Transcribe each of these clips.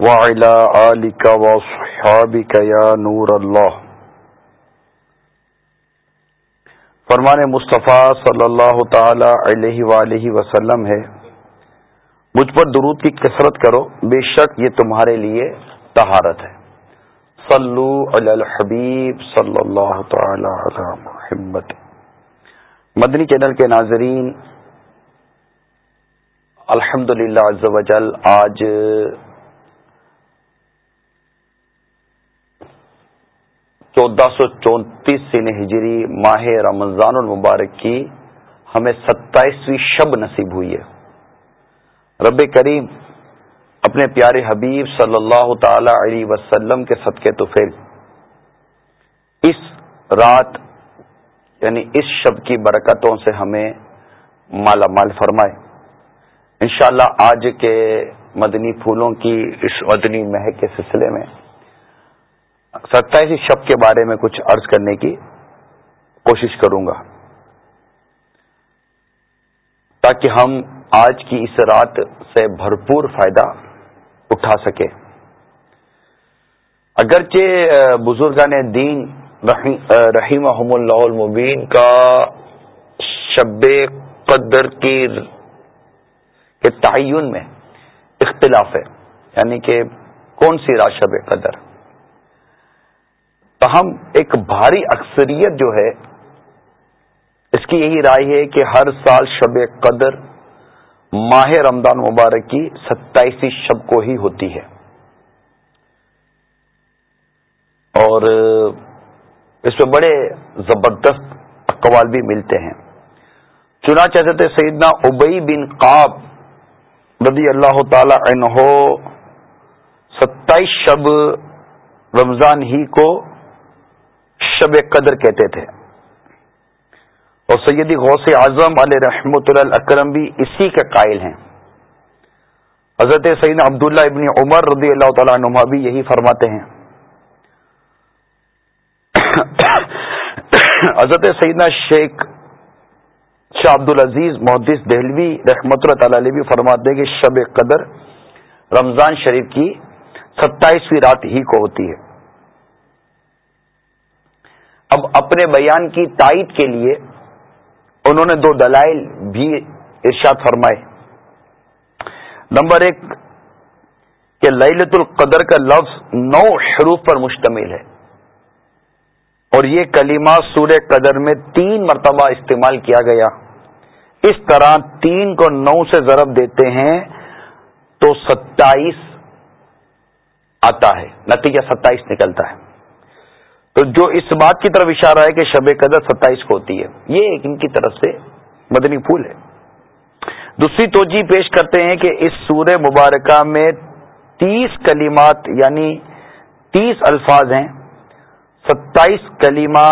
وعلى آلك وصحابك يا نور الله. فرمان مصطفیٰ صلی اللہ تعالی علیہ وآلہ وسلم ہے، مجھ پر درود کی کثرت کرو، بے شک یہ تمہارے لیے طہارت ہے۔ صلو علی الحبیب صلی اللہ تعالی علی محمد۔ مدنی چینل کے ناظرین الحمد للہ وجل آج چودہ سو چونتیس سن ہجری ماہ رمضان المبارک کی ہمیں ستائیسویں شب نصیب ہوئی ہے۔ رب کریم اپنے پیارے حبیب صلی اللہ تعالی علیہ وسلم کے صدقے تو پھر اس رات یعنی اس شب کی برکتوں سے ہمیں مالا مال فرمائے۔ انشاءاللہ آج کے مدنی پھولوں کی اس مدنی مہک کے سلسلے میں ستائیس شب کے بارے میں کچھ عرض کرنے کی کوشش کروں گا۔ تاکہ ہم آج کی اس رات سے بھرپور فائدہ اٹھا سکے اگرچہ بزرگان دین رحیم اللہ المبین کا شب قدر کی کے تعین میں اختلاف ہے یعنی کہ کون سی رات شب قدر؟ تاہم ایک بھاری اکثریت جو ہے، اس کی یہی رائے ہے کہ ہر سال شب قدر، ماہ رمضان مبارک کی ستائیسویں شب کو ہی ہوتی ہے۔ اور اس میں بڑے زبردست اقوال بھی ملتے ہیں۔ چنانچہ حضرت سیدنا ابئی بن قاب رضی اللہ تعالی عنہ ستائیس شب رمضان ہی کو شب قدر کہتے تھے۔ اور سیدی غوث اعظم علیہ رحمت اللہ اکرم بھی اسی کے قائل ہیں۔ حضرت سعید عبداللہ ابن عمر رضی اللہ تعالیٰ عنہ بھی یہی فرماتے ہیں۔ حضرت سیدنا شیخ شاہ عبد العزیز محدث دہلوی رحمت اللہ تعالی بھی فرماتے ہیں کہ شب قدر رمضان شریف کی ستائیسویں رات ہی کو ہوتی ہے۔ اب اپنے بیان کی تائید کے لیے انہوں نے دو دلائل بھی ارشاد فرمائے۔ نمبر ایک کہ للت القدر کا لفظ نو حروف پر مشتمل ہے اور یہ کلمہ سورہ قدر میں تین مرتبہ استعمال کیا گیا۔ اس طرح تین کو نو سے ضرب دیتے ہیں تو ستائیس آتا ہے، نتیجہ ستائیس نکلتا ہے۔ تو جو اس بات کی طرف اشارہ ہے کہ شب قدر ستائیس کو ہوتی ہے، یہ ایک ان کی طرف سے مدنی پھول ہے۔ دوسری توجہ پیش کرتے ہیں کہ اس سورہ مبارکہ میں تیس کلمات یعنی تیس الفاظ ہیں۔ ستائیس کلیمہ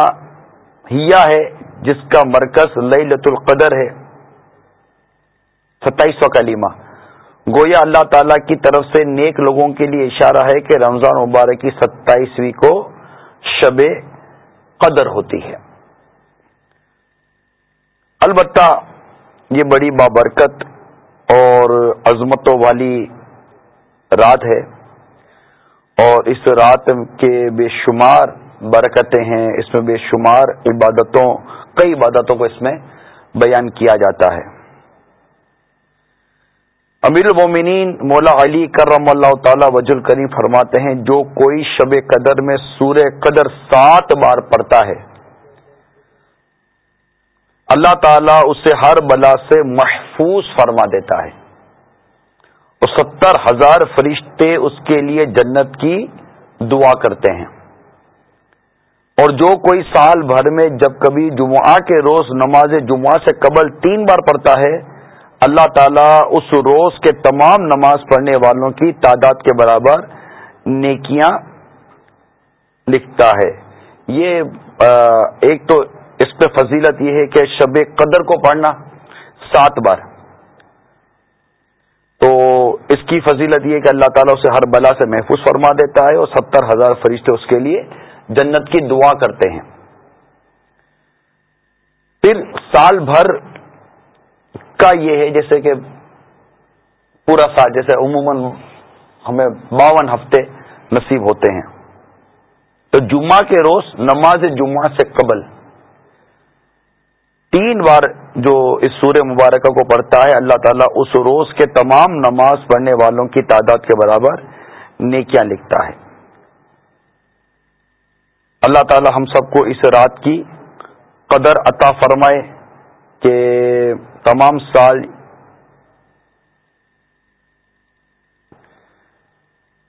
ہیا ہے، جس کا مرکز لئی لت القدر ہے۔ ستائیس سو کلیمہ گویا اللہ تعالی کی طرف سے نیک لوگوں کے لیے اشارہ ہے کہ رمضان مبارک کی ستائیسویں کو شب قدر ہوتی ہے۔ البتہ یہ بڑی بابرکت اور عظمتوں والی رات ہے اور اس رات کے بے شمار برکتیں ہیں، اس میں بے شمار عبادتوں، کئی عبادتوں کو اس میں بیان کیا جاتا ہے۔ امیر المومنین مولا علی کرم اللہ تعالی وجل کریم فرماتے ہیں، جو کوئی شب قدر میں سورہ قدر سات بار پڑتا ہے، اللہ تعالیٰ اسے ہر بلا سے محفوظ فرما دیتا ہے۔ اور ستر ہزار فرشتے اس کے لیے جنت کی دعا کرتے ہیں۔ اور جو کوئی سال بھر میں جب کبھی جمعہ کے روز نماز جمعہ سے قبل تین بار پڑتا ہے اللہ تعالی اس روز کے تمام نماز پڑھنے والوں کی تعداد کے برابر نیکیاں لکھتا ہے۔ یہ ایک تو اس پہ فضیلت یہ ہے کہ شب قدر کو پڑھنا سات بار۔ تو اس کی فضیلت یہ کہ اللہ تعالیٰ اسے ہر بلا سے محفوظ فرما دیتا ہے اور ستر ہزار فرشتے اس کے لیے جنت کی دعا کرتے ہیں۔ پھر سال بھر کا یہ ہے جیسے کہ پورا سال، جیسے عموماً ہمیں باون ہفتے نصیب ہوتے ہیں۔ تو جمعہ کے روز، نماز جمعہ سے قبل تین بار جو اس سورہ مبارکہ کو پڑھتا ہے، اللہ تعالیٰ اس روز کے تمام نماز پڑھنے والوں کی تعداد کے برابر نیکیاں لکھتا ہے۔ اللہ تعالیٰ ہم سب کو اس رات کی قدر عطا فرمائے۔ کہ تمام سال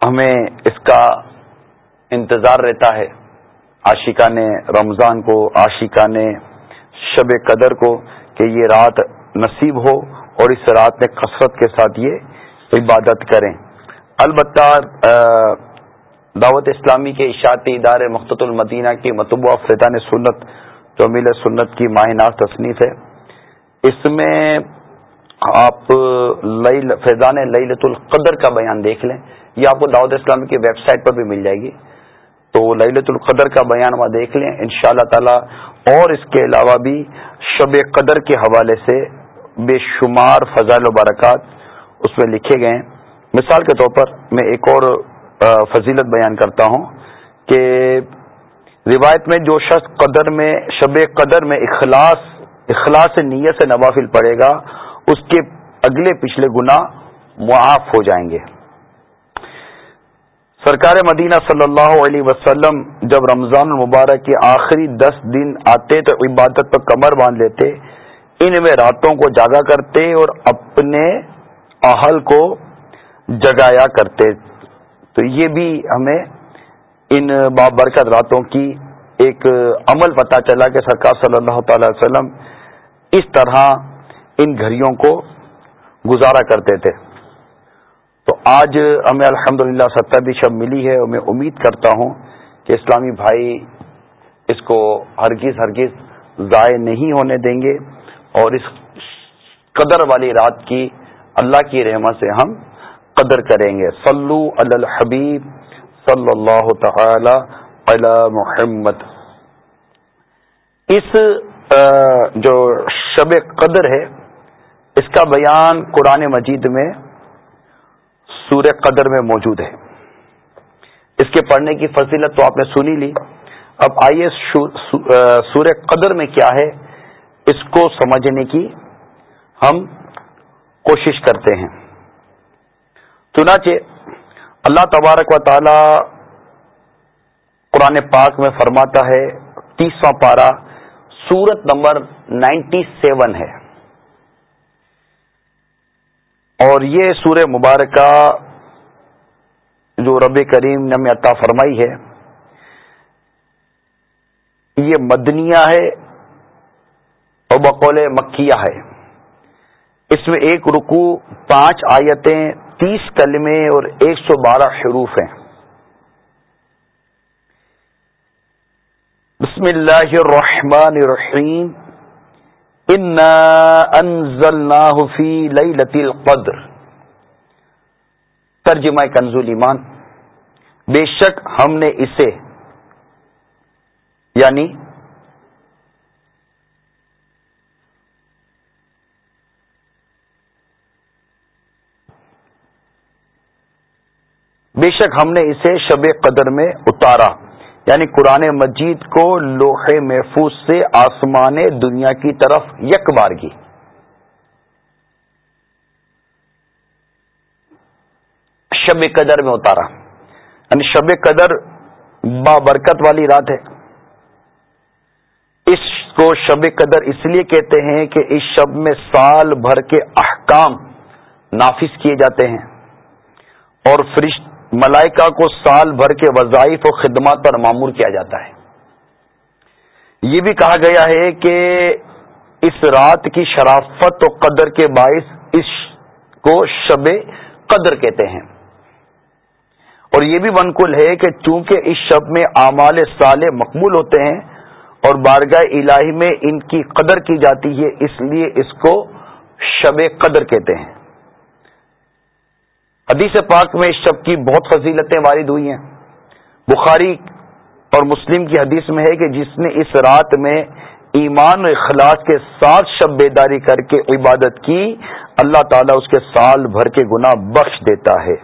ہمیں اس کا انتظار رہتا ہے۔ عاشقہ نے رمضان کو، عاشقہ نے شب قدر کو کہ یہ رات نصیب ہو اور اس رات میں کثرت کے ساتھ یہ عبادت کریں۔ البتہ دعوت اسلامی کے اشاعتی ادارے مخت المدینہ کی متبوع فیضان سنت جو میل سنت کی ماہناز تصنیف ہے۔ اس میں آپ فیضان لت القدر کا بیان دیکھ لیں۔ یہ آپ کو دعوت اسلامی کی ویب سائٹ پر بھی مل جائے گی۔ تو للت القدر کا بیان وہاں دیکھ لیں۔ ان شاء اللہ تعالی اور اس کے علاوہ بھی شب قدر کے حوالے سے بے شمار فضائل و برکات اس میں لکھے گئے ہیں۔ مثال کے طور پر میں ایک اور فضیلت بیان کرتا ہوں کہ روایت میں جو شخص قدر میں، شب قدر میں اخلاص اخلاص نیت سے نوافل پڑے گا، اس کے اگلے پچھلے گنا معاف ہو جائیں گے۔ سرکار مدینہ صلی اللہ علیہ وسلم جب رمضان المبارک کے آخری دس دن آتے تو عبادت پر کمر باندھ لیتے، ان میں راتوں کو جاگا کرتے اور اپنے اہل کو جگایا کرتے۔ تو یہ بھی ہمیں ان بابرکت راتوں کی ایک عمل پتہ چلا کہ سرکار صلی اللہ تعالی وسلم اس طرح ان گھڑیوں کو گزارا کرتے تھے۔ تو آج ہمیں الحمد للہ ستر شب ملی ہے۔ اور میں امید کرتا ہوں کہ اسلامی بھائی اس کو ہرگز ہرگز ضائع نہیں ہونے دیں گے اور اس قدر والی رات کی اللہ کی رحمت سے ہم قدر کریں گے۔ صلو علی الحبیب صلی اللہ تعالی علی محمد۔ اس جو شب قدر ہے، اس کا بیان قرآن مجید میں سورہ قدر میں موجود ہے۔ اس کے پڑھنے کی فضیلت تو آپ نے سنی لی۔ اب آئیے سورہ قدر میں کیا ہے، اس کو سمجھنے کی ہم کوشش کرتے ہیں۔ چنانچہ اللہ تبارک و تعالی قرآن پاک میں فرماتا ہے، تیسواں پارا سورت نمبر نائنٹی سیون ہے۔ اور یہ سورہ مبارکہ جو رب کریم نے ہمیں عطا فرمائی ہے، یہ مدنیہ ہے اور بقول مکیہ ہے۔ اس میں ایک رکو پانچ آیتیں، تیس کلمے اور ایک سو بارہ حروف ہیں۔ بسم اللہ الرحمن الرحیم. فی لیلۃ القدر. ترجمہ کنزول ایمان. بے شک ہم نے اسے یعنی بے شک ہم نے اسے شب قدر میں اتارا۔ یعنی قرآن مجید کو لوہے محفوظ سے آسمان دنیا کی طرف یک بار کی۔ شب قدر میں اتارا۔ یعنی شب قدر با برکت والی رات ہے۔ اس کو شب قدر اس لیے کہتے ہیں کہ اس شب میں سال بھر کے احکام نافذ کیے جاتے ہیں اور فرشت ملائکہ کو سال بھر کے وظائف و خدمات پر معمور کیا جاتا ہے۔ یہ بھی کہا گیا ہے کہ اس رات کی شرافت و قدر کے باعث اس کو شب قدر کہتے ہیں۔ اور یہ بھی منقول ہے کہ چونکہ اس شب میں اعمال سال مقبول ہوتے ہیں اور بارگاہ الہی میں ان کی قدر کی جاتی ہے، اس لیے اس کو شب قدر کہتے ہیں۔ حدیث پاک میں اس شب کی بہت فضیلتیں وارد ہوئی ہیں۔ بخاری اور مسلم کی حدیث میں ہے کہ جس نے اس رات میں ایمان و اخلاص کے ساتھ شب بیداری کر کے عبادت کی، اللہ تعالیٰ اس کے سال بھر کے گناہ بخش دیتا ہے۔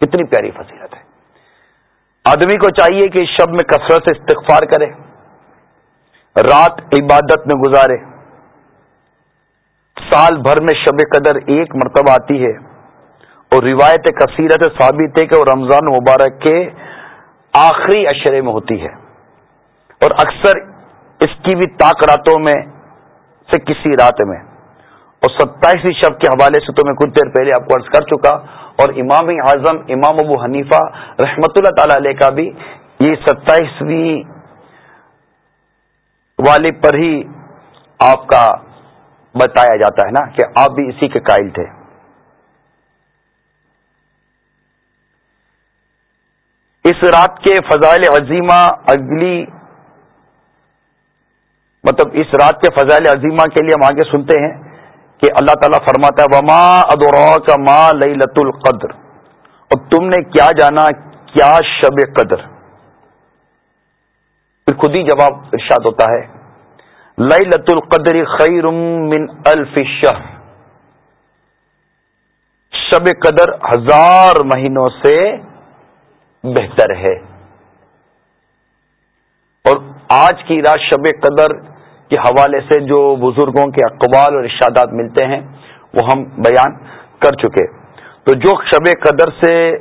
کتنی پیاری فضیلت ہے۔ آدمی کو چاہیے کہ اس شب میں کثرت سے استغفار کرے، رات عبادت میں گزارے۔ سال بھر میں شب قدر ایک مرتبہ آتی ہے۔ اور روایت کثیرت ثابت ہے کہ وہ رمضان مبارک کے آخری اشرے میں ہوتی ہے اور اکثر اس کی بھی طاق راتوں میں سے کسی رات میں اور ستائیسویں شب کے حوالے سے تو میں کچھ دیر پہلے آپ کو عرض کر چکا اور امام اعظم، امام ابو حنیفہ رحمت اللہ تعالی علیہ کا بھی یہ ستائیسویں والے پر ہی آپ کا بتایا جاتا ہے نا کہ آپ بھی اسی کے قائل تھے۔ اس رات کے فضائل عظیمہ اگلی مطلب اس رات کے فضائل عظیمہ کے لیے ہم آگے سنتے ہیں کہ اللہ تعالیٰ فرماتا ہے، وما ادورا کا ماں لئی لت القدر۔ اور تم نے کیا جانا، کیا شب قدر؟ پھر خود ہی جواب ارشاد ہوتا ہے لئی لت القدر خیر من الف شہر شب قدر ہزار مہینوں سے بہتر ہے۔ اور آج کی رات شب قدر کے حوالے سے جو بزرگوں کے اقبال اور ارشادات ملتے ہیں، وہ ہم بیان کر چکے۔ تو جو شب قدر سے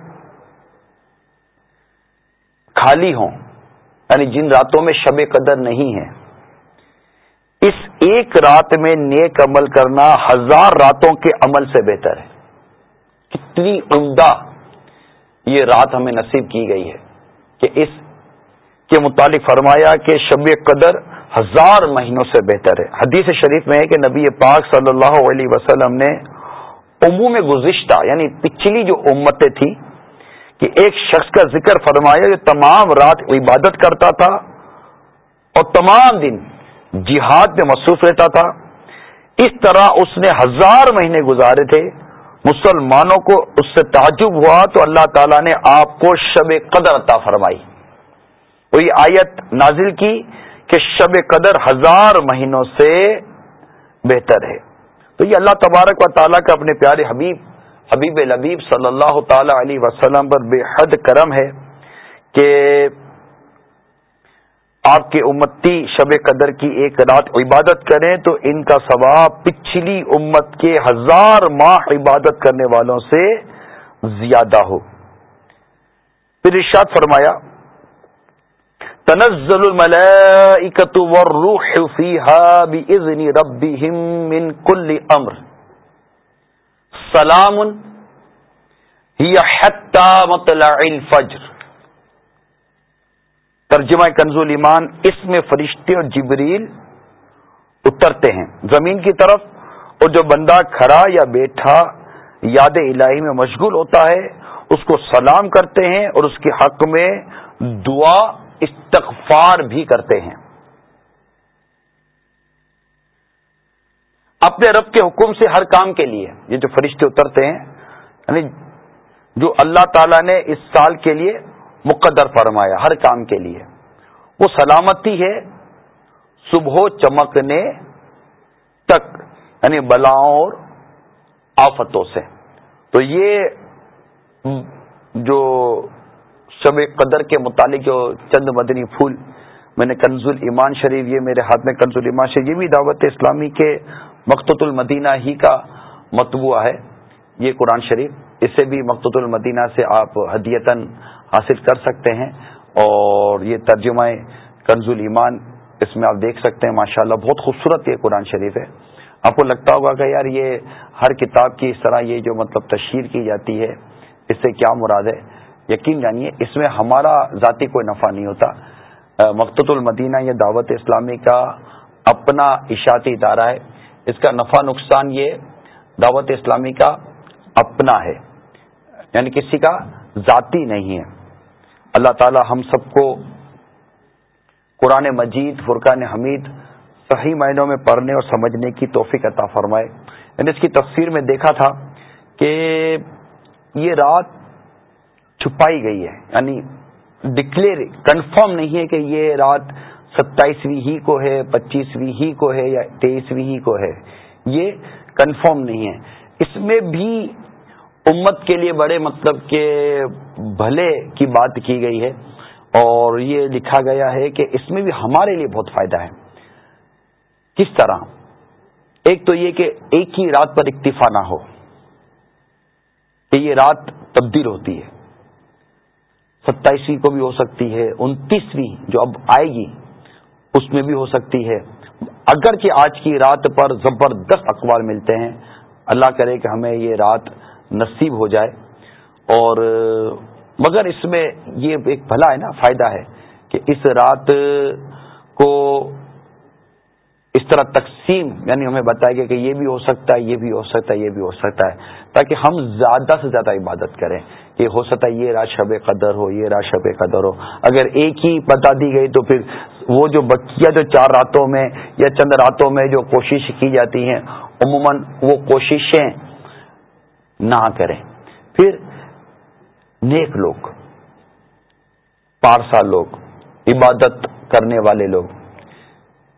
خالی ہوں یعنی جن راتوں میں شب قدر نہیں ہے، اس ایک رات میں نیک عمل کرنا ہزار راتوں کے عمل سے بہتر ہے۔ کتنی عمدہ یہ رات ہمیں نصیب کی گئی ہے کہ اس کے متعلق فرمایا کہ شب قدر ہزار مہینوں سے بہتر ہے۔ حدیث شریف میں ہے کہ نبی پاک صلی اللہ علیہ وسلم نے عموم گزشتہ یعنی پچھلی جو امتیں تھیں، کہ ایک شخص کا ذکر فرمایا جو تمام رات عبادت کرتا تھا اور تمام دن جہاد میں مصروف رہتا تھا، اس طرح اس نے ہزار مہینے گزارے تھے۔ مسلمانوں کو اس سے تعجب ہوا تو اللہ تعالیٰ نے آپ کو شب قدر عطا فرمائی۔ وہی آیت نازل کی کہ شب قدر ہزار مہینوں سے بہتر ہے۔ تو یہ اللہ تبارک و تعالیٰ کا اپنے پیارے حبیب حبیب لبیب صلی اللہ تعالی علیہ وسلم پر بے حد کرم ہے کہ آپ کے امتی شب قدر کی ایک رات عبادت کریں تو ان کا ثواب پچھلی امت کے ہزار ماہ عبادت کرنے والوں سے زیادہ ہو۔ پھر ارشاد فرمایا، تنزل الملائکت والروح فیہا بإذن ربهم من کل امر۔ سلام، ہی حتی مطلع الفجر۔ ترجمہ کنزول ایمان، اس میں فرشتے اور جبریل اترتے ہیں۔ زمین کی طرف اور جو بندہ کھڑا یا بیٹھا یاد الہی میں مشغول ہوتا ہے، اس کو سلام کرتے ہیں اور اس کے حق میں دعا، استغفار بھی کرتے ہیں۔ اپنے رب کے حکم سے ہر کام کے لیے یہ جو فرشتے اترتے ہیں یعنی جو اللہ تعالی نے اس سال کے لیے مقدر فرمایا ہر کام کے لیے۔ وہ سلامتی ہے، صبح چمکنے تک یعنی بلاؤں اور آفتوں سے۔ تو یہ جو شب قدر کے متعلق جو چند مدنی پھول، میں نے کنزول ایمان شریف، یہ میرے ہاتھ میں کنزول ایمان شریف، یہ بھی دعوت اسلامی کے مقت المدینہ ہی کا متبوعہ ہے۔ یہ قرآن شریف اسے بھی مقت المدینہ سے آپ ہدیتاً حاصل کر سکتے ہیں اور یہ ترجمہ کنز ایمان اس میں آپ دیکھ سکتے ہیں، ماشاءاللہ بہت خوبصورت یہ قرآن شریف ہے۔ آپ کو لگتا ہوگا کہ یار یہ ہر کتاب کی اس طرح یہ جو مطلب تشہیر کی جاتی ہے، اس سے کیا مراد ہے؟ یقین جانیے، اس میں ہمارا ذاتی کوئی نفع نہیں ہوتا۔ مقت المدینہ یہ دعوت اسلامی کا اپنا اشاعتی ادارہ ہے۔ اس کا نفع نقصان یہ دعوت اسلامی کا اپنا ہے۔ یعنی کسی کا ذاتی نہیں ہے۔ اللہ تعالی ہم سب کو قرآن مجید، فرقان حمید صحیح معنوں میں پڑھنے اور سمجھنے کی توفیق عطا فرمائے۔ یعنی اس کی تفسیر میں دیکھا تھا کہ یہ رات چھپائی گئی ہے یعنی ڈکلیئر کنفرم نہیں ہے کہ یہ رات ستائیسویں ہی کو ہے، پچیسویں ہی کو ہے یا تیئیسویں ہی کو ہے۔ یہ کنفرم نہیں ہے۔ اس میں بھی امت کے لیے بڑے مطلب کہ بھلے کی بات کی گئی ہے اور یہ لکھا گیا ہے کہ اس میں بھی ہمارے لیے بہت فائدہ ہے۔ کس طرح؟ ایک تو یہ کہ ایک ہی رات پر اکتفا نہ ہو، کہ یہ رات تبدیل ہوتی ہے۔ ستائیسویں کو بھی ہو سکتی ہے، انتیسویں جو اب آئے گی، اس میں بھی ہو سکتی ہے۔ اگر کہ آج کی رات پر زبردست اخبار ملتے ہیں، اللہ کرے کہ ہمیں یہ رات نصیب ہو جائے اور، مگر اس میں یہ ایک بھلا ہے نا، فائدہ ہے کہ اس رات کو اس طرح تقسیم یعنی ہمیں بتایا گیا کہ یہ بھی ہو سکتا ہے، یہ بھی ہو سکتا ہے، یہ بھی ہو سکتا ہے، تاکہ ہم زیادہ سے زیادہ عبادت کریں کہ ہو سکتا ہے یہ رات شب قدر ہو، یہ رات شب قدر ہو۔ اگر ایک ہی بتا دی گئی تو پھر وہ جو بچیا جو چار راتوں میں یا چند راتوں میں جو کوشش کی جاتی ہیں، عموماً وہ کوششیں نہ کریں۔ پھر نیک لوگ، پارسا لوگ، عبادت کرنے والے لوگ،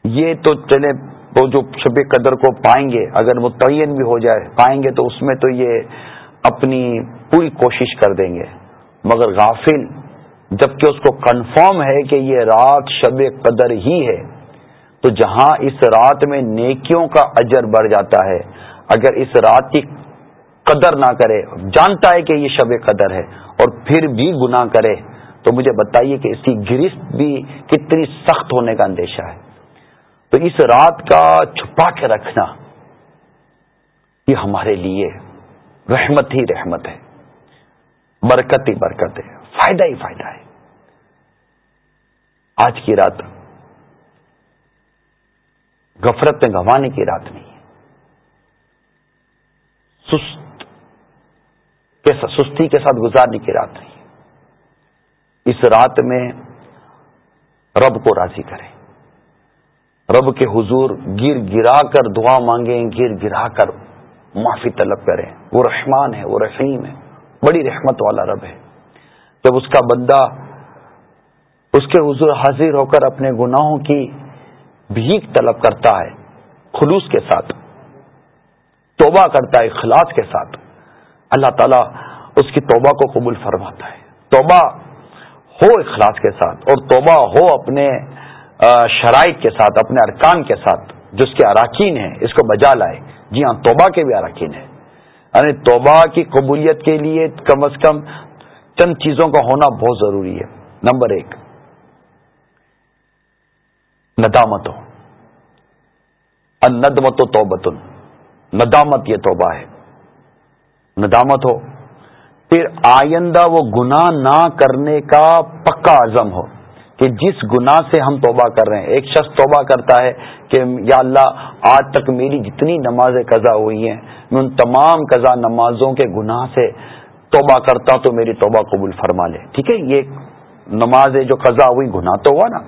یہ تو چلے وہ جو شب قدر کو پائیں گے، اگر متعین بھی ہو جائے، پائیں گے تو اس میں تو یہ اپنی پوری کوشش کر دیں گے۔ مگر غافل، جبکہ اس کو کنفرم ہے کہ یہ رات شب قدر ہی ہے، تو جہاں اس رات میں نیکیوں کا اجر بڑھ جاتا ہے، اگر اس رات کی قدر نہ کرے، جانتا ہے کہ یہ شب قدر ہے اور پھر بھی گناہ کرے، تو مجھے بتائیے کہ اس کی گرفت بھی کتنی سخت ہونے کا اندیشہ ہے۔ تو اس رات کا چھپا کے رکھنا یہ ہمارے لیے رحمت ہی رحمت ہے۔ برکت ہی برکت ہے۔ فائدہ ہی فائدہ ہے۔ آج کی رات غفرت میں گنوانے کی رات نہیں ہے۔ سست کے سستی کے ساتھ گزارنے کی رات نہیں۔ اس رات میں رب کو راضی کریں۔ رب کے حضور گر گرا کر دعا مانگیں گر گرا کر معافی طلب کریں۔ وہ رحمان ہے، وہ رحیم ہے، بڑی رحمت والا رب ہے۔ جب اس کا بندہ اس کے حضور حاضر ہو کر اپنے گناہوں کی بھیک طلب کرتا ہے، خلوص کے ساتھ، توبہ کرتا ہے، اخلاص کے ساتھ اللہ تعالیٰ اس کی توبہ کو قبول فرماتا ہے۔ توبہ ہو اخلاص کے ساتھ اور توبہ ہو اپنے شرائط کے ساتھ، اپنے ارکان کے ساتھ۔ جو اس کے اراکین ہیں، اس کو بجا لائے۔ جی ہاں توبہ کے بھی اراکین ہیں۔ یعنی توبہ کی قبولیت کے لیے کم از کم چند چیزوں کا ہونا بہت ضروری ہے۔ نمبر ایک، ندامت ہو۔ ندمت و توبتن ندامت یہ توبہ ہے۔ ندامت ہو، پھر آئندہ وہ گناہ نہ کرنے کا پکا عزم ہو کہ جس گناہ سے ہم توبہ کر رہے ہیں، ایک شخص توبہ کرتا ہے کہ یا اللہ آج تک میری جتنی نمازیں قضا ہوئی ہیں، میں ان تمام قضا نمازوں کے گناہ سے توبہ کرتا ہوں تو میری توبہ قبول فرما لے۔ ٹھیک ہے، یہ نماز جو قضا ہوئی، گناہ تو ہوا نا۔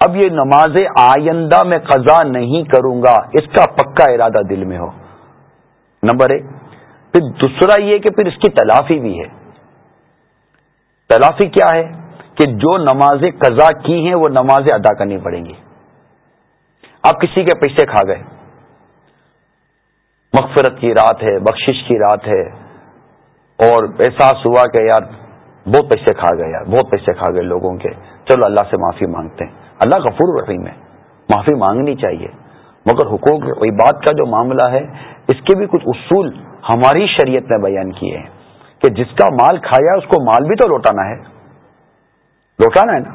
اب یہ نماز آئندہ میں قضا نہیں کروں گا، اس کا پکا ارادہ دل میں ہو۔ نمبر ایک پھر دوسرا یہ کہ پھر اس کی تلافی بھی ہے۔ تلافی کیا ہے؟ کہ جو نمازیں قضا کی ہیں وہ نمازیں ادا کرنی پڑیں گی۔ آپ کسی کے پیسے کھا گئے۔ مغفرت کی رات ہے، بخشش کی رات ہے۔ اور احساس ہوا کہ یار بہت پیسے کھا گئے یار، بہت پیسے کھا گئے لوگوں کے۔ چلو اللہ سے معافی مانگتے ہیں۔ اللہ غفور رحیم ہے۔ معافی مانگنی چاہیے۔ مگر حقوق بات کا جو معاملہ ہے، اس کے بھی کچھ اصول ہماری شریعت میں بیان کیے ہیں کہ جس کا مال کھایا اس کو مال بھی تو لوٹانا ہے۔ لوٹانا ہے نا؟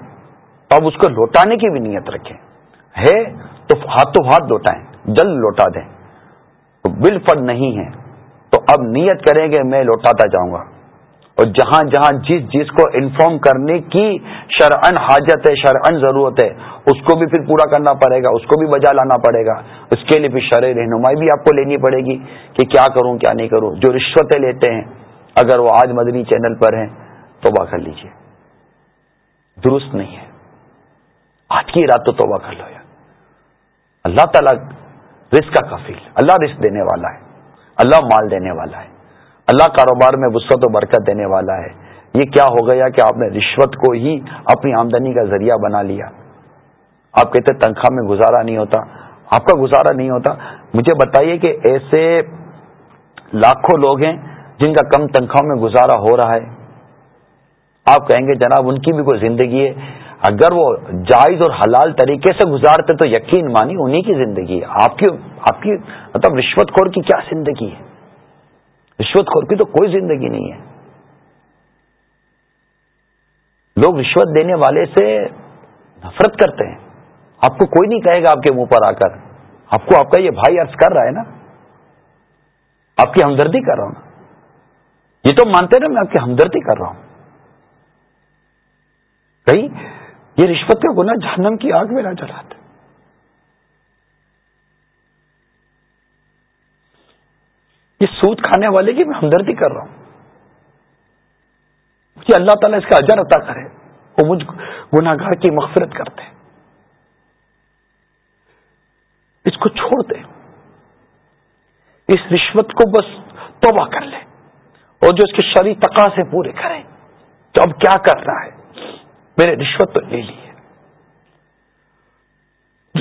تو اب اس کو لوٹانے کی بھی نیت رکھیں۔ ہے تو ہاتھوں ہاتھ لوٹائیں، جلد لوٹا دیں۔ بل فن نہیں ہے۔ تو اب نیت کریں گے میں لوٹاتا جاؤں گا۔ اور جہاں جہاں جس جس کو انفارم کرنے کی شرعن حاجت ہے شرعن ضرورت ہے، اس کو بھی پھر پورا کرنا پڑے گا، اس کو بھی بجا لانا پڑے گا۔ اس کے لیے پھر شرع رہنمائی بھی آپ کو لینی پڑے گی کہ کیا کروں، کیا نہیں کروں۔ جو رشوتیں لیتے ہیں، اگر وہ آج مدنی چینل پر ہیں، توبہ کر لیجیے۔ درست نہیں ہے۔ آج کی رات تو توبہ کر لو یار۔ اللہ تعالیٰ رزق کا کفیل اللہ رزق دینے والا ہے۔ اللہ مال دینے والا ہے۔ اللہ کاروبار میں وسعت و برکت دینے والا ہے۔ یہ کیا ہو گیا کہ آپ نے رشوت کو ہی اپنی آمدنی کا ذریعہ بنا لیا۔ آپ کہتے تنخواہ میں گزارا نہیں ہوتا۔ آپ کا گزارا نہیں ہوتا۔ مجھے بتائیے کہ ایسے لاکھوں لوگ ہیں جن کا کم تنخواہ میں گزارا ہو رہا ہے۔ آپ کہیں گے جناب ان کی بھی کوئی زندگی ہے۔ اگر وہ جائز اور حلال طریقے سے گزارتے تو یقین مانی انہی کی زندگی ہے۔ آپ کی آپ کی مطلب رشوت خور کی کیا زندگی ہے؟ رشوت خور کی تو کوئی زندگی نہیں ہے۔ لوگ رشوت دینے والے سے نفرت کرتے ہیں۔ آپ کو کوئی نہیں کہے گا آپ کے منہ پر آ کر۔ آپ کو آپ کا یہ بھائی عرض کر رہا ہے نا۔ آپ کی ہمدردی کر رہا ہوں۔ یہ تو مانتے نا میں آپ کی ہمدردی کر رہا ہوں۔ کہیں یہ رشوت کا گنا جہنم کی آگ میں نہ جلاتے۔ یہ سود کھانے والے کی میں ہمدردی کر رہا ہوں۔ کہ اللہ تعالیٰ اس کا اجر عطا کرے، وہ مجھ گناگار کی مغفرت کرتے۔ اس کو چھوڑ دے۔ اس رشوت کو بس توبہ کر لے۔ اور جو اس کے شری تقا سے پورے کریں تو اب کیا کرنا ہے؟ میں نے رشوت تو لے لی ہے۔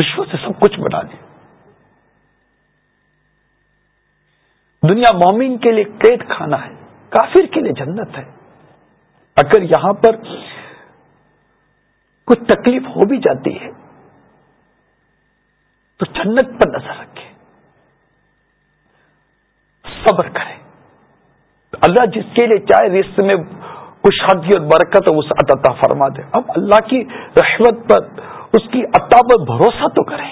رشوت سے سب کچھ بنا لی دنیا مومن کے لیے قید کھانا ہے، کافر کے لیے جنت ہے۔ اگر یہاں پر کچھ تکلیف ہو بھی جاتی ہے، تو جنت پر نظر رکھے صبر کرے اللہ جس کے لیے چاہے رشت میں کچھ اور برکت اس عطا فرما دے۔ اب اللہ کی رحمت پر، اس کی عطا پر بھروسہ تو کریں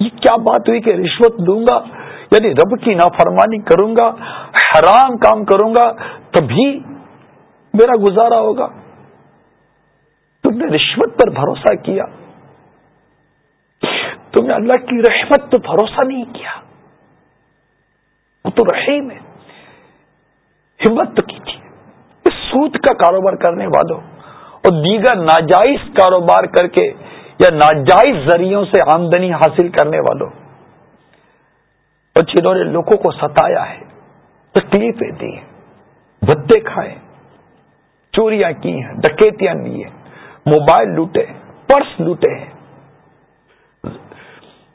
یہ کیا بات ہوئی کہ رشوت دوں گا؟ یعنی رب کی نافرمانی کروں گا، حرام کام کروں گا، تبھی میرا گزارا ہوگا۔ تم نے رشوت پر بھروسہ کیا۔ تم نے اللہ کی رحمت پر بھروسہ نہیں کیا۔ وہ تو رحیم ہے۔ ہمت تو کی تھی۔ اس سود کا کاروبار کرنے والوں اور دیگر ناجائز کاروبار کر کے یا ناجائز ذریعوں سے آمدنی حاصل کرنے والوں اور جنہوں نے لوگوں کو ستایا ہے، تکلیفیں دی ہیں بھتے کھائے، چوریاں کی ہیں، ڈکیتیاں لی ہیں، موبائل لوٹے، پرس لوٹے ہیں۔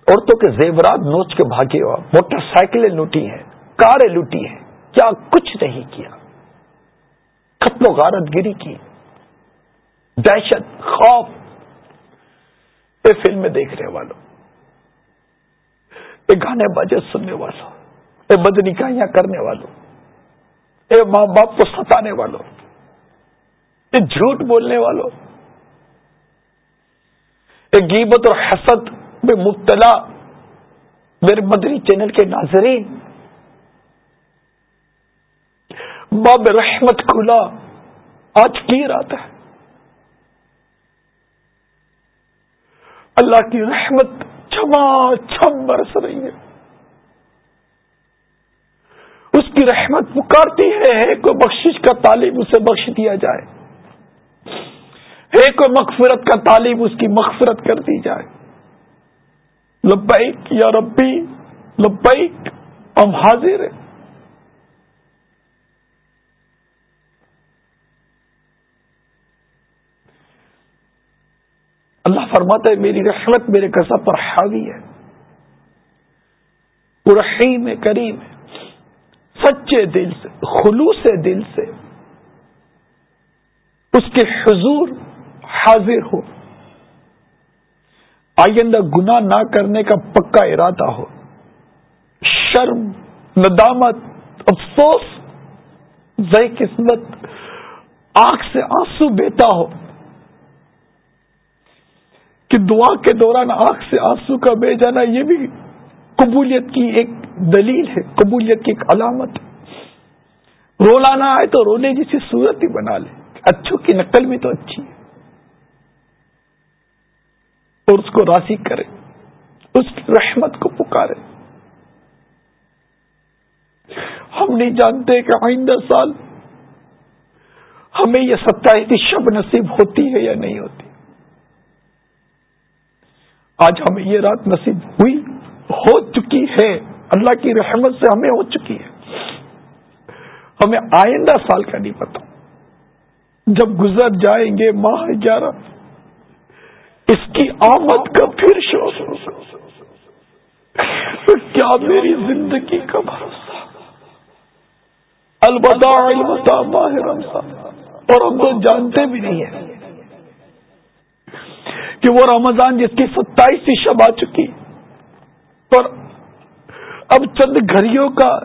عورتوں کے زیورات نوچ کے بھاگے ہوا موٹر سائیکلیں لوٹی ہیں، کاریں لوٹی ہیں، کیا کچھ نہیں کیا۔ ختم و غارت گیری کی۔ دہشت، خوف۔ اے فلم دیکھنے والوں۔ اے گانے باجے سننے والوں اے بدنکاہیاں کرنے والوں اے ماں باپ کو ستانے والوں اے جھوٹ بولنے والوں اے گیبت اور حسد میں مبتلا، میرے مدری چینل کے ناظرین۔ باب رحمت کھلا، آج کی رات ہے۔ اللہ کی رحمت چھما چھم برس رہی ہے۔ اس کی رحمت پکارتی ہے کوئی بخشش کا تعلیم اسے بخش دیا جائے۔ ہے کوئی مغفرت کا تعلیم اس کی مغفرت کر دی جائے۔ لبیک یا ربی، لبیک، ہم حاضر ہیں اللہ فرماتا ہے، میری رحمت میرے قصب پر حاوی ہے۔ رحیم کریم ہے۔ سچے دل سے، خلوص دل سے اس کے حضور حاضر ہو۔ آئندہ گنا نہ کرنے کا پکا ارادہ ہو۔ شرم، ندامت، افسوس ذی قسمت، آنکھ سے آنسو بیتا ہو۔ کہ دعا کے دوران آنکھ سے آنسو کا بے جانا یہ بھی قبولیت کی ایک دلیل ہے، قبولیت کی ایک علامت رولا نہ آئے تو رونے جیسی صورت ہی بنا لے۔ اچھوں کی نقل بھی تو اچھی ہے۔ اور اس کو راضی کرے، اس کی رحمت کو پکارے۔ ہم نہیں جانتے کہ آئندہ سال ہمیں یہ ستائیس شب نصیب ہوتی ہے یا نہیں ہوتی۔ آج ہمیں یہ رات نصیب ہوئی، ہو چکی ہے۔ اللہ کی رحمت سے ہمیں ہو چکی ہے۔ ہمیں آئندہ سال کا نہیں پتا جب گزر جائیں گے ماہ گیارہ اس کی آمد کا پھر شوق۔ کیا میری زندگی کا بھروسہ؟ الوداع الوداع ماہ رمضان۔ اور ہم تو جانتے بھی نہیں ہیں۔ کہ وہ رمضان جس کی ستائیس شب آ چکی۔ اور اب چند گھڑیوں کا،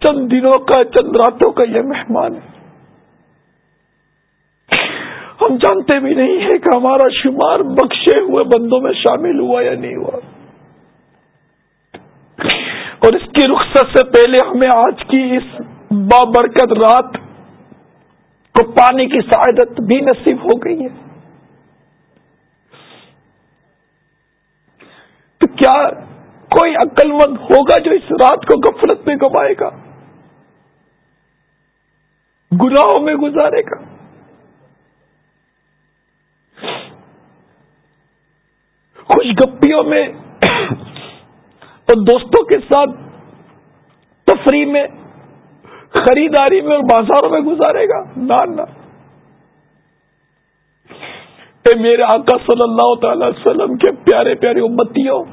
چند دنوں کا، چند راتوں کا یہ مہمان۔ ہے ہم جانتے بھی نہیں ہیں کہ ہمارا شمار بخشے ہوئے بندوں میں شامل ہوا یا نہیں ہوا۔ اور اس کی رخصت سے پہلے ہمیں آج کی اس بابرکت رات کو پانے کی سعادت بھی نصیب ہو گئی ہے تو کیا کوئی عقل مند ہوگا جو اس رات کو غفلت میں گوائے گا؟ گناہوں میں گزارے گا؟ خوش گپیوں میں اور دوستوں کے ساتھ تفریح میں، خریداری میں اور بازاروں میں گزارے گا؟ نہ۔ اے میرے آقا صلی اللہ تعالی وسلم کے پیارے پیارے امتیوں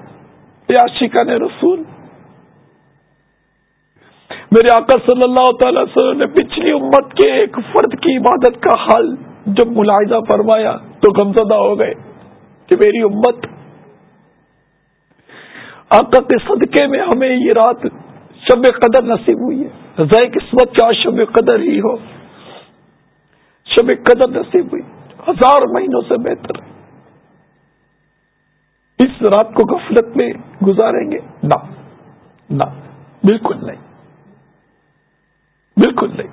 یا شکن رسول. میرے آقا صلی اللہ تعالی وسلم نے پچھلی امت کے ایک فرد کی عبادت کا حال جب ملاحظہ فرمایا تو غمزدہ ہو گئے کہ میری امت آقا کے صدقے میں ہمیں یہ رات شب قدر نصیب ہوئی ہے۔ ذائق قسمت کا شب قدر ہی ہو۔ شب قدر نصیب ہوئی۔ ہزار مہینوں سے بہتر۔ ہے اس رات کو غفلت میں گزاریں گے؟ نہ نہ، بالکل نہیں بالکل نہیں۔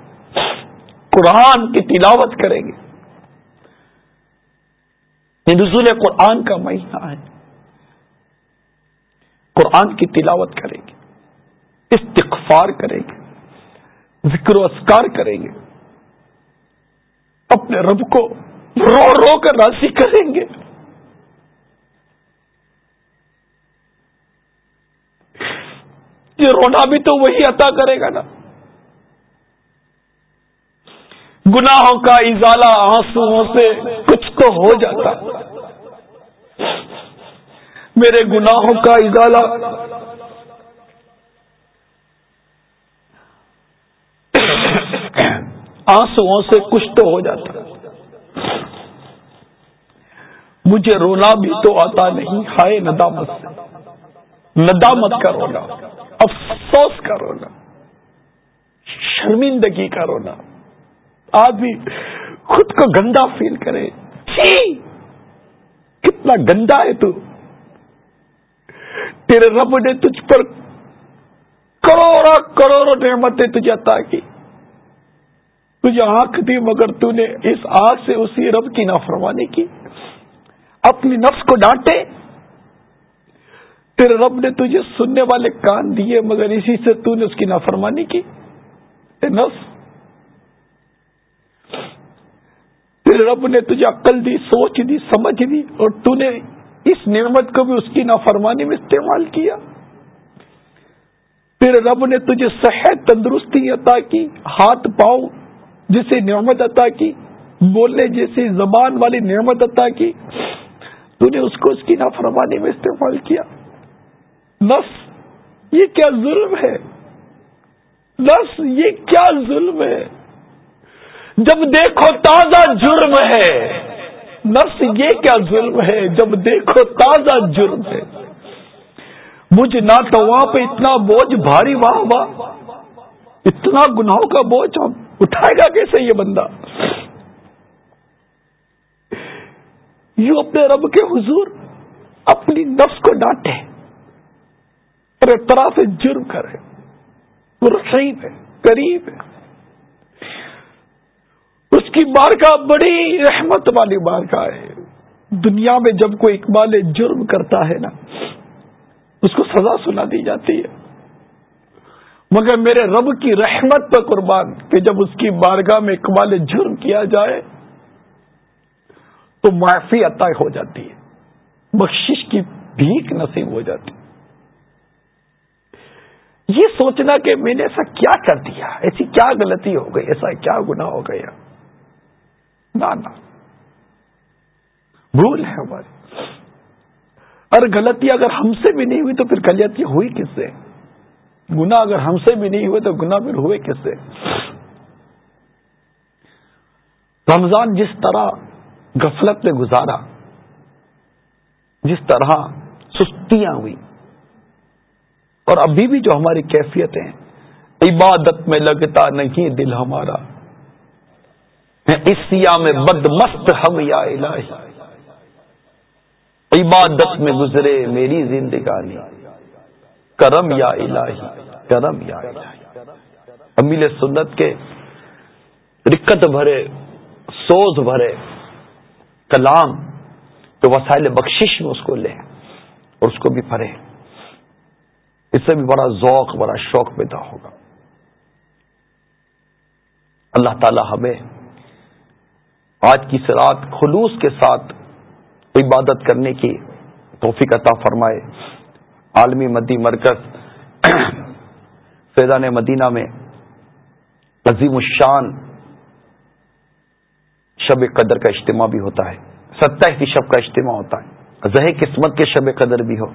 قرآن کی تلاوت کریں گے۔ نزول قرآن کا مہینہ ہے۔ قرآن کی تلاوت کریں گے، استغفار کریں گے، ذکر و اسکار کریں گے۔ اپنے رب کو رو رو کر راضی کریں گے۔ یہ رونا بھی تو وہی عطا کرے گا نا۔ گناہوں کا ازالہ آنسو سے کچھ تو ہو جاتا۔ میرے گناہوں کا ازالہ۔ آنسو سے کچھ تو ہو جاتا۔ مجھے رونا بھی تو آتا نہیں۔ ہائے ندامت سے۔ ندامت کا رونا۔ افسوس کا رونا، شرمندگی کا رونا۔ آدمی خود کو گندا فیل کرے۔ کتنا گندا ہے تو۔ تیرے رب نے تجھ پر کروڑوں کروڑوں نعمتیں تجھے عطا کی۔ تجھے آنکھ دی، مگر تو نے اس آگ سے اسی رب کی نافرمانی کی۔ اپنی نفس کو ڈانٹے۔ تیرے رب نے تجھے سننے والے کان دیے، مگر اسی سے تو نے اس کی نافرمانی کی۔ نفس تیرے رب نے تجھے عقل دی، سوچ دی، سمجھ دی، اور تو نے اس نعمت کو بھی اس کی نافرمانی میں استعمال کیا۔ تیرے رب نے تجھے صحت تندرستی عطا کی، ہاتھ پاؤں جسے نعمت عطا کی، بولنے جیسی زبان والی نعمت عطا کی۔ تو نے اس کو اس کی نافرمانی میں استعمال کیا۔ نفس یہ کیا ظلم ہے؟ نفس یہ کیا ظلم ہے؟ جب دیکھو تازہ جرم ہے، نفس یہ کیا ظلم ہے؟ جب دیکھو تازہ جرم ہے۔ مجھ نہ تو وہاں پہ اتنا بوجھ بھاری واہ واہ اتنا گناہوں کا بوجھ ہم اٹھائے گا کیسے یہ بندہ؟ یوں اپنے رب کے حضور اپنی نفس کو ڈانٹے۔ اور طرح سے جرم کرے وہ رسیب ہے قریب ہے۔ اس کی بارگاہ بڑی رحمت والی بارگاہ ہے۔ دنیا میں جب کوئی اقبال جرم کرتا ہے نا، اس کو سزا سنا دی جاتی ہے۔ مگر میرے رب کی رحمت پر قربان کہ جب اس کی بارگاہ میں اقبال جرم کیا جائے، تو معافی عطا ہو جاتی ہے۔ بخشش کی بھیک نصیب ہو جاتی ہے۔ یہ سوچنا کہ میں نے ایسا کیا کر دیا؟ ایسی کیا غلطی ہو گئی؟ ایسا کیا گنا ہو گیا؟ نہ بھول ہے ہماری اور غلطی اگر ہم سے بھی نہیں ہوئی تو پھر غلطی ہوئی کس سے؟ گنا اگر ہم سے بھی نہیں ہوئے تو گنا پھر ہوئے کس سے؟ رمضان جس طرح غفلت میں گزارا، جس طرح سستیاں ہوئی اور ابھی بھی جو ہماری کیفیتیں عبادت میں لگتا نہیں دل ہمارا۔ اسیا میں بد مست ہم یا الہی۔ عبادت میں گزرے میری زندگانی۔ کرم یا الہی، کرم یا الہی۔ امیل سنت کے رکت بھرے، سوز بھرے کلام تو وسائل بخشش میں اس کو لیں اور اس کو بھی پڑھیں اس سے بھی بڑا ذوق، بڑا شوق پیدا ہوگا۔ اللہ تعالی ہمیں آج کی سرات خلوص کے ساتھ عبادت کرنے کی توفیق عطا فرمائے۔ عالمی مدی مرکز فیضان مدینہ میں عظیم الشان شب قدر کا اجتماع بھی ہوتا ہے۔ ستائیس شب کا اجتماع ہوتا ہے۔ زہ قسمت کے شب قدر بھی ہو۔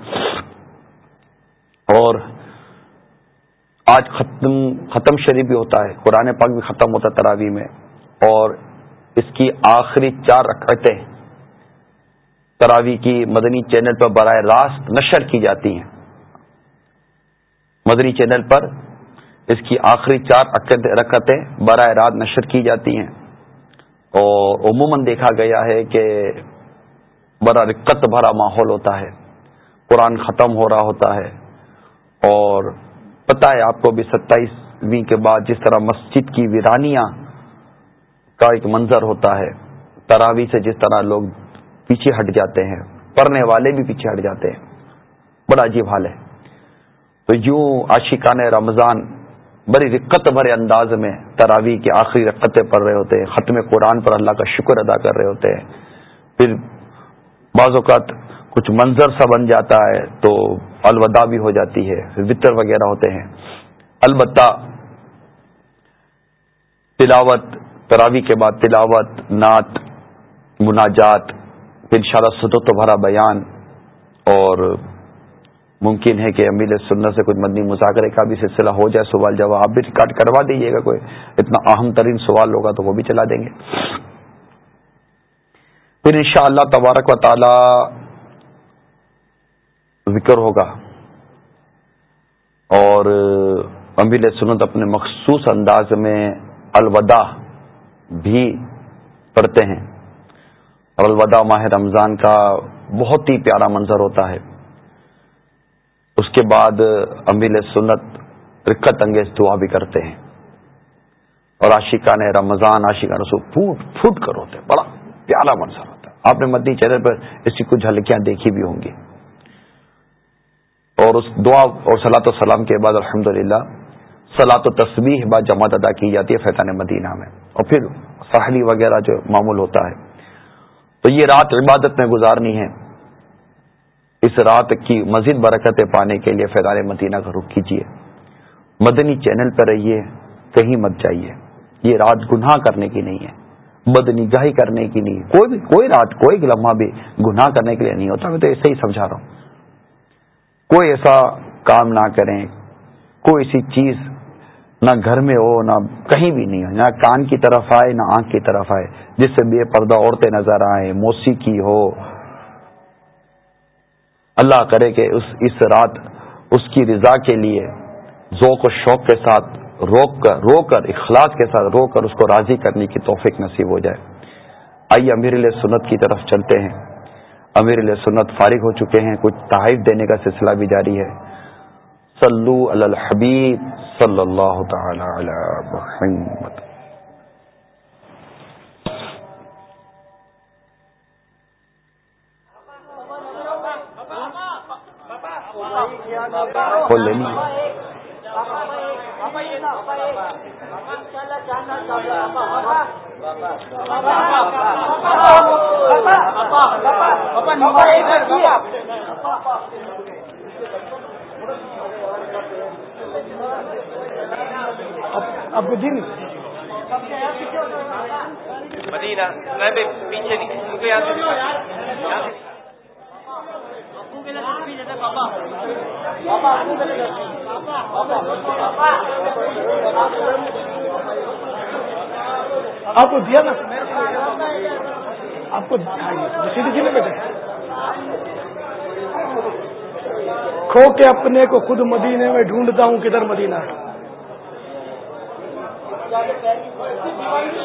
اور آج ختم ختم شریف بھی ہوتا ہے، قرآن پاک بھی ختم ہوتا ہے تراوی میں، اور اس کی آخری چار رکعتیں تراوی کی مدنی چینل پر براہ راست نشر کی جاتی ہیں۔ مدنی چینل پر اس کی آخری چار رکعتیں براہ راست نشر کی جاتی ہیں۔ اور عموماً دیکھا گیا ہے کہ بڑا رقت بھرا ماحول ہوتا ہے، قرآن ختم ہو رہا ہوتا ہے۔ اور پتہ ہے آپ کو بھی ستائیسویں کے بعد جس طرح مسجد کی ویرانیاں کا ایک منظر ہوتا ہے تراوی سے جس طرح لوگ پیچھے ہٹ جاتے ہیں، پڑھنے والے بھی پیچھے ہٹ جاتے ہیں۔ بڑا عجیب حال ہے۔ تو یوں عاشقان رمضان بڑی رقت بھرے انداز میں تراوی کی آخری رقتیں پڑھ رہے ہوتے ہیں، ختم قرآن پر اللہ کا شکر ادا کر رہے ہوتے ہیں۔ پھر بعض اوقات کچھ منظر سا بن جاتا ہے تو الوداع بھی ہو جاتی ہے، وطر وغیرہ ہوتے ہیں۔ البتہ تلاوت تراوی کے بعد تلاوت، نعت، مناجات ان شاء اللہ بھرا بیان اور ممکن ہے کہ امیل سنت سے کچھ مدنی مذاکرے کا بھی سلسلہ ہو جائے، سوال جواب آپ بھی ریکارڈ کروا دیجیے گا کوئی۔ اتنا اہم ترین سوال ہوگا تو وہ بھی چلا دیں گے۔ پھر ان شاء اللہ تبارک و تعالی ذکر ہوگا اور امیل سنت اپنے مخصوص انداز میں الوداع بھی پڑھتے ہیں۔ اور الوداع ماہ رمضان کا بہت ہی پیارا منظر ہوتا ہے۔ اس کے بعد امیل سنت رکت انگیز دعا بھی کرتے ہیں۔ اور عاشقان رمضان، عاشقان رسول پھوٹ پھوٹ کر ہوتے ہیں۔ بڑا پیارا منظر ہوتا ہے۔ آپ نے مدنی چہرے پر اسی کو جھلکیاں دیکھی بھی ہوں گی۔ اور اس دعا اور سلاۃ السلام کے بعد الحمد للہ سلاۃ و تصویر بعد جماعت ادا کی جاتی ہے فیضان مدینہ میں۔ اور پھر ساحلی وغیرہ جو معمول ہوتا ہے۔ تو یہ رات عبادت میں گزارنی ہے۔ اس رات کی مزید برکتیں پانے کے لیے فیضان مدینہ کا رخ کیجیے۔ مدنی چینل پر رہیے، کہیں مت جائیے۔ یہ رات گناہ کرنے کی نہیں ہے۔ بد نگاہی کرنے کی نہیں کوئی بھی، کوئی رات، کوئی لمحہ بھی گناہ کرنے کے لیے نہیں ہوتا، میں تو ایسے ہی سمجھا رہا ہوں۔ کوئی ایسا کام نہ کریں، کوئی ایسی چیز نہ گھر میں ہو، نہ کہیں بھی نہیں ہو۔ نہ کان کی طرف آئے، نہ آنکھ کی طرف آئے، جس سے بے پردہ عورتیں نظر آئیں موسیقی ہو۔ اللہ کرے کہ اس اس رات اس کی رضا کے لیے ذوق و شوق کے ساتھ روک کر، رو کر، اخلاص کے ساتھ رو کر اس کو راضی کرنے کی توفیق نصیب ہو جائے۔ آئیے امیر سنت کی طرف چلتے ہیں۔ امیر علیہ سنت فارغ ہو چکے ہیں کچھ تحائف دینے کا سلسلہ بھی جاری ہے صلو علی الحبیب صلی اللہ تعالی علی محمد ہے آپ مدینہ میں پیچھے آپ کو دیا نا؟ آپ کو سیدھی جی میں بیٹھے کھو کے اپنے کو خود مدینے میں ڈھونڈتا ہوں کدھر مدینہ ہے۔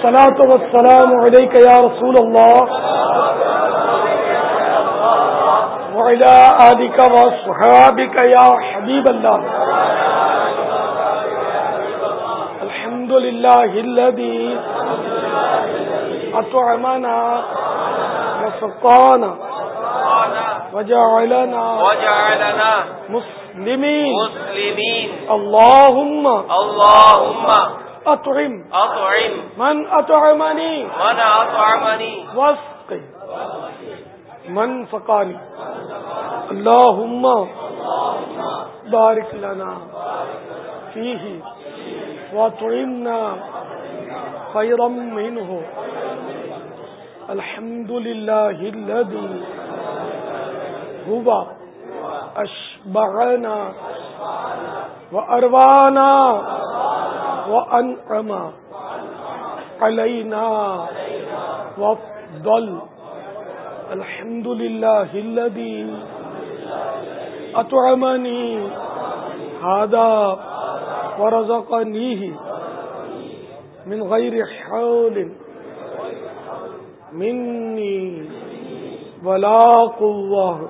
سلا تو سلام علیک یا رسول اللہ۔ وعلى آلك وصحابك يا حبيب الله الحمد لله الذي أطعمنا وسقانا وجعلنا وجعلنا مسلمين. مسلمين. اللهم اللهم أطعم أطعم من أطعمني من أطعمني. واسقي من سقاني. اللهم بارك لنا فيه واطعمنا خيرا منه. الحمد لله الذي هو أشبعنا وأروانا وأنعم علينا وافضل. الحمد لله الذي أطعمني هذا ورزقنيه من غير حول. مني ولا قوة.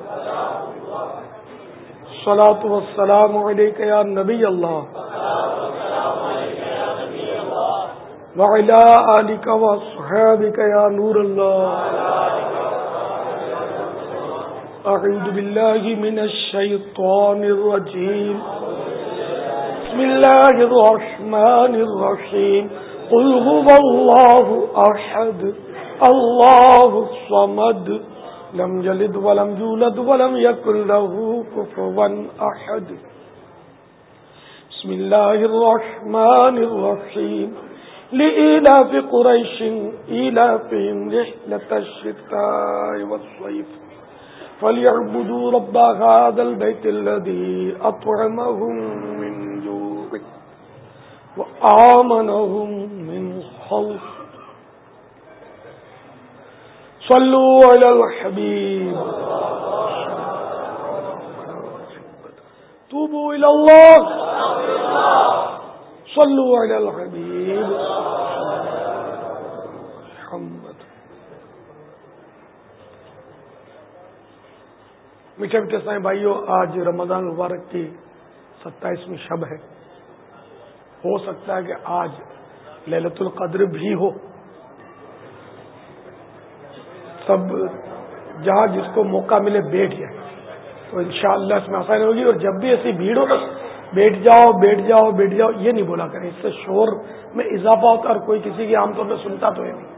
الصلاة والسلام عليك يا نبي الله. وعلى آلك وصحابك يا نور الله. أعوذ بالله من الشيطان الرجيم. بسم الله الرحمن الرحيم. قل هو الله أحد، الله الصمد. لم يلد ولم يولد ولم يكن له كفوا أحد. بسم الله الرحمن الرحيم. لإيلاف قريش إيلافهم رحلة الشتاء والصيف. فليعبدوا رب هذا البيت الذي أطعمهم من جوع. وآمنهم من خوف. صلوا على الحبيب. توبوا إلى الله. صلوا على الحبيب. محمد. میٹھے میٹھے سائیں بھائیوں آج رمضان مبارک کی ستائیسویں شب ہے۔ ہو سکتا ہے کہ آج للت القدر بھی ہو۔ سب جہاں جس کو موقع ملے بیٹھ جائے۔ تو انشاءاللہ اس میں آسانی ہوگی اور جب بھی ایسی بھیڑ ہو تو بیٹھ جاؤ بیٹھ جاؤ بیٹھ جاؤ، یہ نہیں بولا کریں۔ اس سے شور میں اضافہ ہوتا ہے اور کوئی کسی کی عام طور پہ سنتا تو ہے نہیں۔